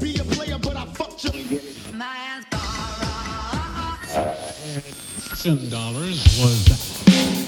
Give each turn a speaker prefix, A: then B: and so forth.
A: be a player, but I fucked your.
B: Ten dollars was.